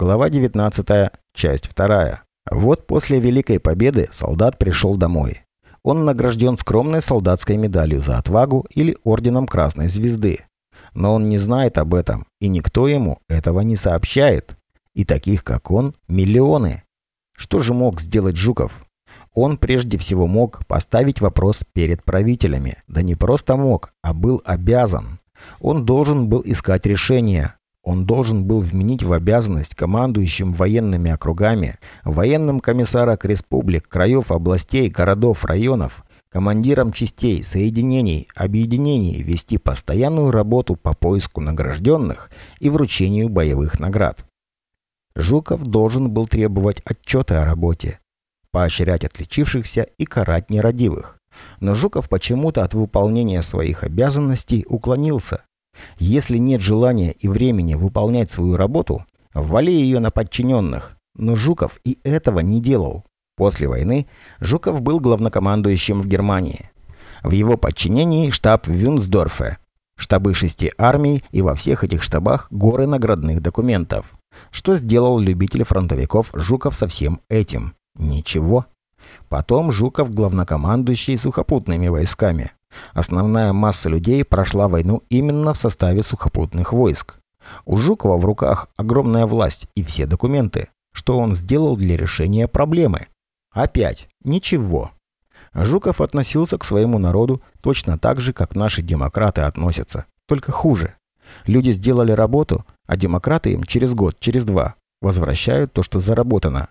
Глава 19, часть 2. Вот после Великой Победы солдат пришел домой. Он награжден скромной солдатской медалью за отвагу или орденом Красной Звезды. Но он не знает об этом, и никто ему этого не сообщает. И таких, как он, миллионы. Что же мог сделать Жуков? Он прежде всего мог поставить вопрос перед правителями. Да не просто мог, а был обязан. Он должен был искать решение. Он должен был вменить в обязанность командующим военными округами, военным комиссарам республик, краев, областей, городов, районов, командирам частей, соединений, объединений вести постоянную работу по поиску награжденных и вручению боевых наград. Жуков должен был требовать отчеты о работе, поощрять отличившихся и карать нерадивых. Но Жуков почему-то от выполнения своих обязанностей уклонился. Если нет желания и времени выполнять свою работу, ввали ее на подчиненных. Но Жуков и этого не делал. После войны Жуков был главнокомандующим в Германии. В его подчинении штаб в Вюнсдорфе, штабы шести армий и во всех этих штабах горы наградных документов. Что сделал любитель фронтовиков Жуков со всем этим? Ничего. Потом Жуков главнокомандующий сухопутными войсками. Основная масса людей прошла войну именно в составе сухопутных войск. У Жукова в руках огромная власть и все документы. Что он сделал для решения проблемы? Опять ничего. Жуков относился к своему народу точно так же, как наши демократы относятся, только хуже. Люди сделали работу, а демократы им через год, через два возвращают то, что заработано.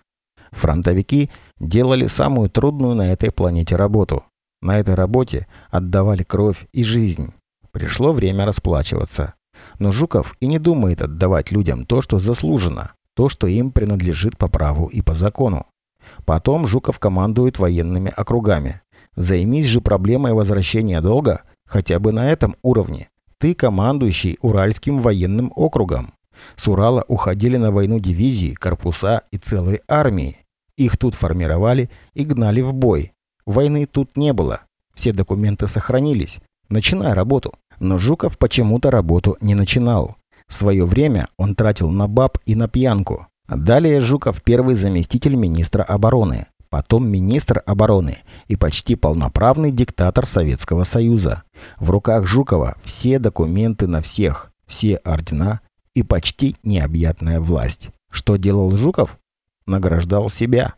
Фронтовики делали самую трудную на этой планете работу. На этой работе отдавали кровь и жизнь. Пришло время расплачиваться. Но Жуков и не думает отдавать людям то, что заслужено, то, что им принадлежит по праву и по закону. Потом Жуков командует военными округами. Займись же проблемой возвращения долга хотя бы на этом уровне. Ты командующий Уральским военным округом. С Урала уходили на войну дивизии, корпуса и целые армии. Их тут формировали и гнали в бой. Войны тут не было. Все документы сохранились. Начинай работу. Но Жуков почему-то работу не начинал. Свое время он тратил на баб и на пьянку. Далее Жуков первый заместитель министра обороны, потом министр обороны и почти полноправный диктатор Советского Союза. В руках Жукова все документы на всех, все ордена и почти необъятная власть. Что делал Жуков? Награждал себя.